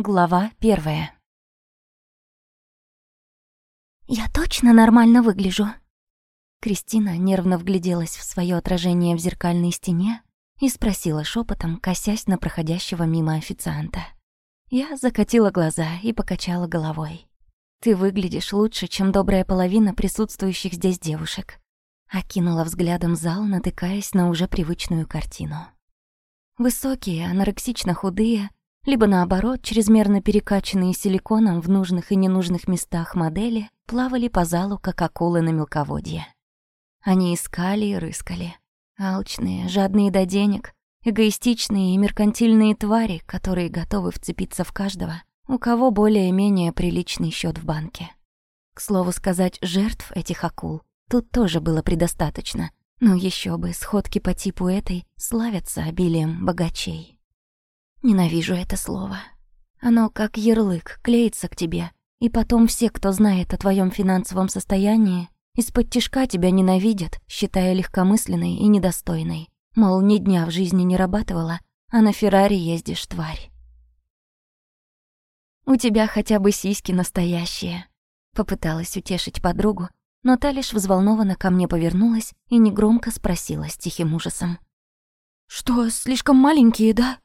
Глава первая. «Я точно нормально выгляжу?» Кристина нервно вгляделась в свое отражение в зеркальной стене и спросила шепотом, косясь на проходящего мимо официанта. Я закатила глаза и покачала головой. «Ты выглядишь лучше, чем добрая половина присутствующих здесь девушек», окинула взглядом зал, натыкаясь на уже привычную картину. Высокие, анорексично худые, либо наоборот, чрезмерно перекачанные силиконом в нужных и ненужных местах модели плавали по залу, как акулы на мелководье. Они искали и рыскали. Алчные, жадные до денег, эгоистичные и меркантильные твари, которые готовы вцепиться в каждого, у кого более-менее приличный счет в банке. К слову сказать, жертв этих акул тут тоже было предостаточно, но еще бы сходки по типу этой славятся обилием богачей. Ненавижу это слово. Оно как ярлык, клеится к тебе, и потом все, кто знает о твоем финансовом состоянии, из-под тишка тебя ненавидят, считая легкомысленной и недостойной. Мол, ни дня в жизни не работала, а на Феррари ездишь, тварь. «У тебя хотя бы сиськи настоящие», — попыталась утешить подругу, но та лишь взволнованно ко мне повернулась и негромко спросила с тихим ужасом. «Что, слишком маленькие, да?»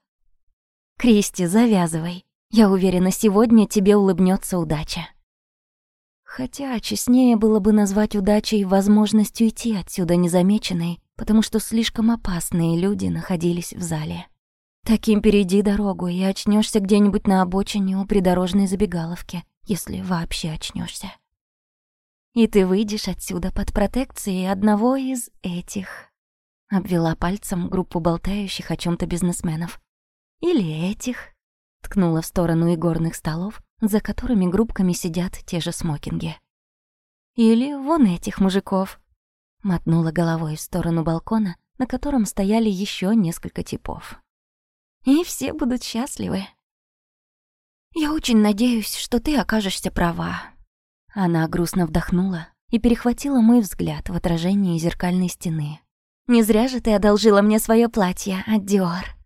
Кристи, завязывай. Я уверена, сегодня тебе улыбнется удача. Хотя честнее было бы назвать удачей возможность уйти отсюда незамеченной, потому что слишком опасные люди находились в зале. Таким перейди дорогу и очнешься где-нибудь на обочине у придорожной забегаловки, если вообще очнешься. И ты выйдешь отсюда под протекцией одного из этих. Обвела пальцем группу болтающих о чем то бизнесменов. Или этих. Ткнула в сторону игорных столов, за которыми группками сидят те же смокинги. Или вон этих мужиков. Мотнула головой в сторону балкона, на котором стояли еще несколько типов. И все будут счастливы. Я очень надеюсь, что ты окажешься права. Она грустно вдохнула и перехватила мой взгляд в отражении зеркальной стены. Не зря же ты одолжила мне свое платье от Диор.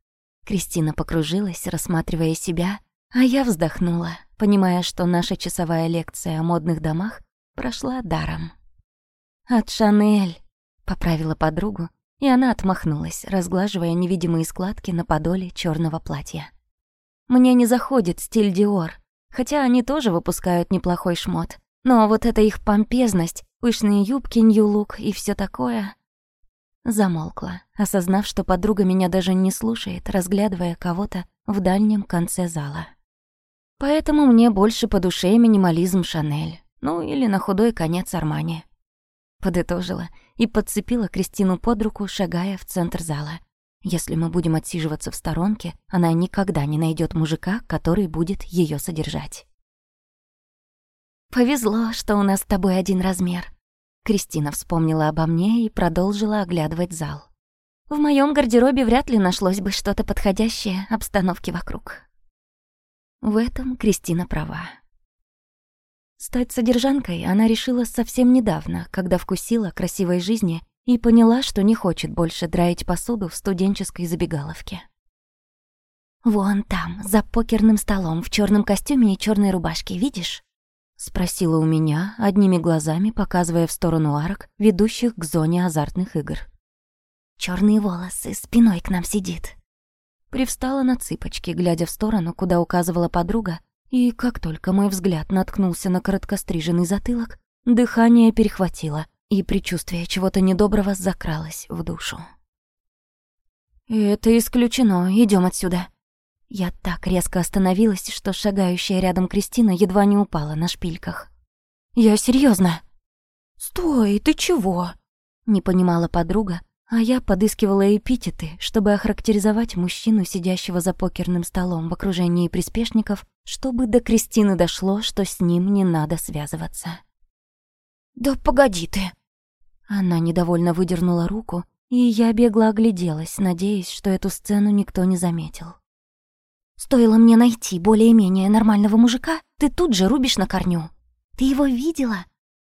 Кристина покружилась, рассматривая себя, а я вздохнула, понимая, что наша часовая лекция о модных домах прошла даром. «От Шанель», — поправила подругу, и она отмахнулась, разглаживая невидимые складки на подоле черного платья. «Мне не заходит стиль Диор, хотя они тоже выпускают неплохой шмот, но вот эта их помпезность, пышные юбки, нью-лук и все такое Замолкла, осознав, что подруга меня даже не слушает, разглядывая кого-то в дальнем конце зала. Поэтому мне больше по душе минимализм Шанель, ну или на худой конец Армани. Подытожила и подцепила Кристину под руку, шагая в центр зала. Если мы будем отсиживаться в сторонке, она никогда не найдет мужика, который будет ее содержать. «Повезло, что у нас с тобой один размер», Кристина вспомнила обо мне и продолжила оглядывать зал. В моем гардеробе вряд ли нашлось бы что-то подходящее обстановке вокруг. В этом Кристина права. Стать содержанкой она решила совсем недавно, когда вкусила красивой жизни и поняла, что не хочет больше драить посуду в студенческой забегаловке. «Вон там, за покерным столом, в черном костюме и черной рубашке, видишь? Спросила у меня, одними глазами показывая в сторону арок, ведущих к зоне азартных игр. Черные волосы, спиной к нам сидит». Привстала на цыпочки, глядя в сторону, куда указывала подруга, и как только мой взгляд наткнулся на короткостриженный затылок, дыхание перехватило, и предчувствие чего-то недоброго закралось в душу. «Это исключено, идем отсюда», я так резко остановилась, что шагающая рядом Кристина едва не упала на шпильках. «Я серьезно. «Стой, ты чего?» Не понимала подруга, а я подыскивала эпитеты, чтобы охарактеризовать мужчину, сидящего за покерным столом в окружении приспешников, чтобы до Кристины дошло, что с ним не надо связываться. «Да погоди ты!» Она недовольно выдернула руку, и я бегло огляделась, надеясь, что эту сцену никто не заметил. Стоило мне найти более-менее нормального мужика, ты тут же рубишь на корню. Ты его видела?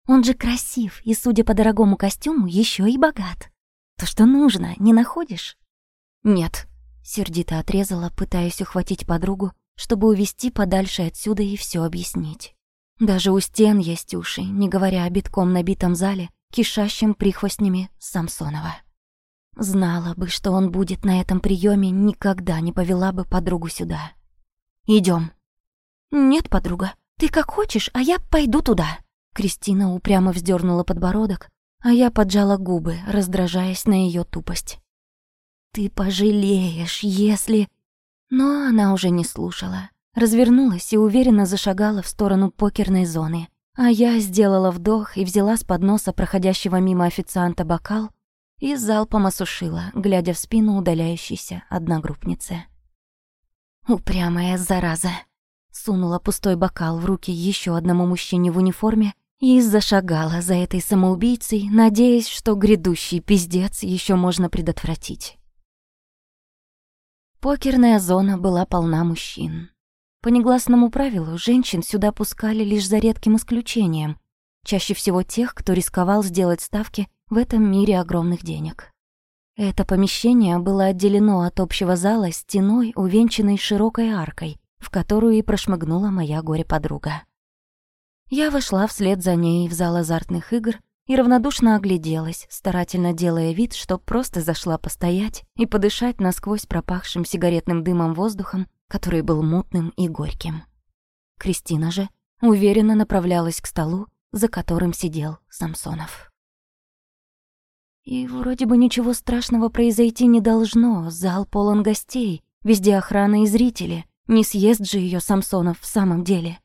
Он же красив и, судя по дорогому костюму, еще и богат. То, что нужно, не находишь? Нет, сердито отрезала, пытаясь ухватить подругу, чтобы увести подальше отсюда и все объяснить. Даже у стен есть уши, не говоря о битком набитом зале, кишащем прихвостнями Самсонова. Знала бы, что он будет на этом приеме, никогда не повела бы подругу сюда. Идем. Нет, подруга, ты как хочешь, а я пойду туда. Кристина упрямо вздернула подбородок, а я поджала губы, раздражаясь на ее тупость. Ты пожалеешь, если... Но она уже не слушала. Развернулась и уверенно зашагала в сторону покерной зоны. А я сделала вдох и взяла с подноса проходящего мимо официанта бокал и залпом осушила, глядя в спину удаляющейся одногруппницы. Упрямая зараза. Сунула пустой бокал в руки еще одному мужчине в униформе и зашагала за этой самоубийцей, надеясь, что грядущий пиздец еще можно предотвратить. Покерная зона была полна мужчин. По негласному правилу, женщин сюда пускали лишь за редким исключением, чаще всего тех, кто рисковал сделать ставки в этом мире огромных денег. Это помещение было отделено от общего зала стеной, увенчанной широкой аркой, в которую и прошмыгнула моя горе-подруга. Я вошла вслед за ней в зал азартных игр и равнодушно огляделась, старательно делая вид, что просто зашла постоять и подышать насквозь пропахшим сигаретным дымом воздухом, который был мутным и горьким. Кристина же уверенно направлялась к столу, за которым сидел Самсонов. И вроде бы ничего страшного произойти не должно, зал полон гостей, везде охрана и зрители, не съест же ее Самсонов в самом деле.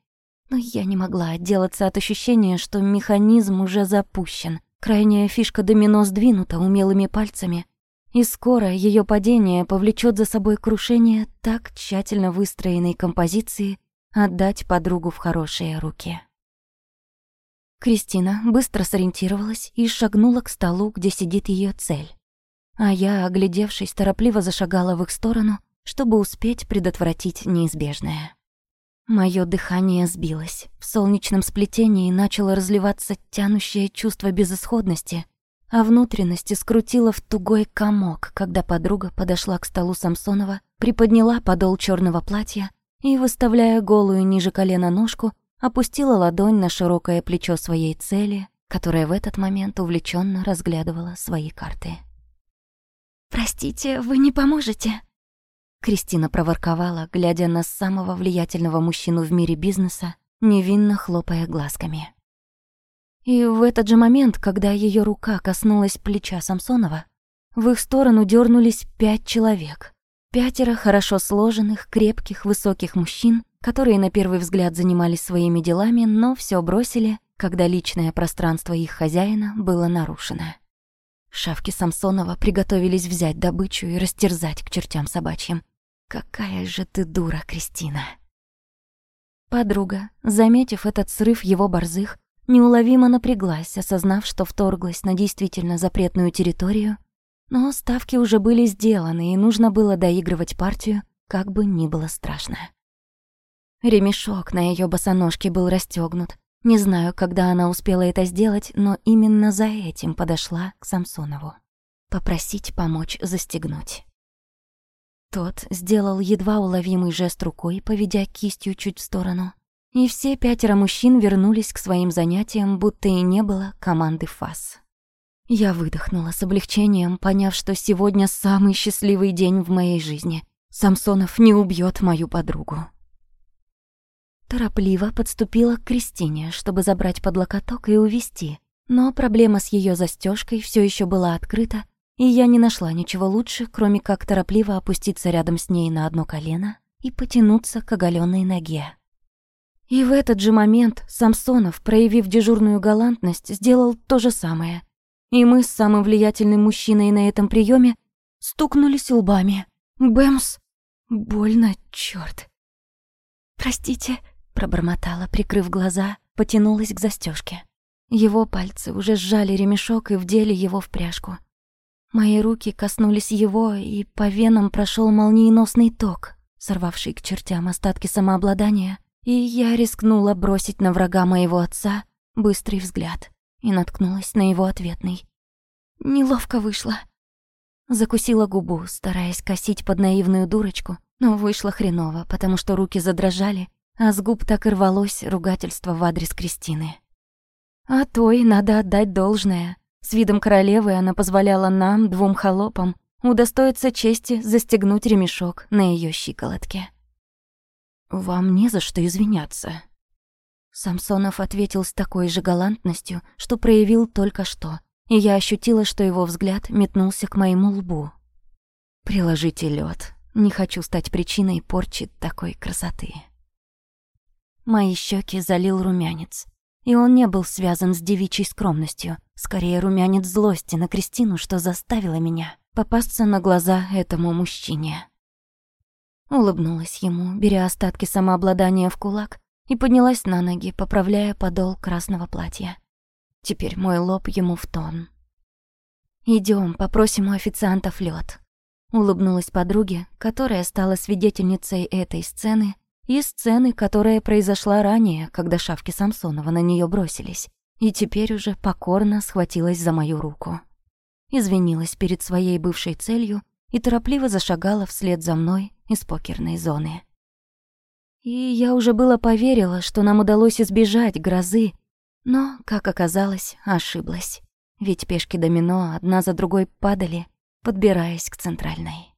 Но я не могла отделаться от ощущения, что механизм уже запущен. Крайняя фишка домино сдвинута умелыми пальцами, и скоро ее падение повлечет за собой крушение так тщательно выстроенной композиции отдать подругу в хорошие руки. Кристина быстро сориентировалась и шагнула к столу, где сидит ее цель. А я, оглядевшись, торопливо зашагала в их сторону, чтобы успеть предотвратить неизбежное. Моё дыхание сбилось. В солнечном сплетении начало разливаться тянущее чувство безысходности, а внутренности скрутило в тугой комок, когда подруга подошла к столу Самсонова, приподняла подол черного платья и, выставляя голую ниже колена ножку, опустила ладонь на широкое плечо своей цели, которая в этот момент увлеченно разглядывала свои карты. «Простите, вы не поможете?» Кристина проворковала, глядя на самого влиятельного мужчину в мире бизнеса, невинно хлопая глазками. И в этот же момент, когда ее рука коснулась плеча Самсонова, в их сторону дернулись пять человек. Пятеро хорошо сложенных, крепких, высоких мужчин, которые на первый взгляд занимались своими делами, но все бросили, когда личное пространство их хозяина было нарушено. Шавки Самсонова приготовились взять добычу и растерзать к чертям собачьим. Какая же ты дура, Кристина. Подруга, заметив этот срыв его борзых, неуловимо напряглась, осознав, что вторглась на действительно запретную территорию, но ставки уже были сделаны, и нужно было доигрывать партию, как бы ни было страшно. Ремешок на ее босоножке был расстегнут. Не знаю, когда она успела это сделать, но именно за этим подошла к Самсонову. Попросить помочь застегнуть. Тот сделал едва уловимый жест рукой, поведя кистью чуть в сторону. И все пятеро мужчин вернулись к своим занятиям, будто и не было команды ФАС. Я выдохнула с облегчением, поняв, что сегодня самый счастливый день в моей жизни. Самсонов не убьет мою подругу. Торопливо подступила к Кристине, чтобы забрать под локоток и увести, но проблема с ее застежкой все еще была открыта, и я не нашла ничего лучше, кроме как торопливо опуститься рядом с ней на одно колено и потянуться к оголенной ноге. И в этот же момент Самсонов, проявив дежурную галантность, сделал то же самое. И мы с самым влиятельным мужчиной на этом приеме стукнулись лбами. Бэмс! Больно, черт. «Простите», — пробормотала, прикрыв глаза, потянулась к застежке. Его пальцы уже сжали ремешок и вдели его в пряжку. Мои руки коснулись его, и по венам прошел молниеносный ток, сорвавший к чертям остатки самообладания, и я рискнула бросить на врага моего отца быстрый взгляд и наткнулась на его ответный. Неловко вышло. Закусила губу, стараясь косить под наивную дурочку, но вышло хреново, потому что руки задрожали, а с губ так и рвалось ругательство в адрес Кристины. А той надо отдать должное. С видом королевы она позволяла нам, двум холопам, удостоиться чести застегнуть ремешок на ее щиколотке. «Вам не за что извиняться». Самсонов ответил с такой же галантностью, что проявил только что, и я ощутила, что его взгляд метнулся к моему лбу. «Приложите лед. Не хочу стать причиной порчи такой красоты». Мои щеки залил румянец. И он не был связан с девичьей скромностью, скорее румянец злости на Кристину, что заставило меня попасться на глаза этому мужчине. Улыбнулась ему, беря остатки самообладания в кулак, и поднялась на ноги, поправляя подол красного платья. Теперь мой лоб ему в тон. Идем, попросим у официантов лед. Улыбнулась подруге, которая стала свидетельницей этой сцены и сцены, которая произошла ранее, когда шавки Самсонова на нее бросились, и теперь уже покорно схватилась за мою руку. Извинилась перед своей бывшей целью и торопливо зашагала вслед за мной из покерной зоны. И я уже было поверила, что нам удалось избежать грозы, но, как оказалось, ошиблась. Ведь пешки домино одна за другой падали, подбираясь к центральной.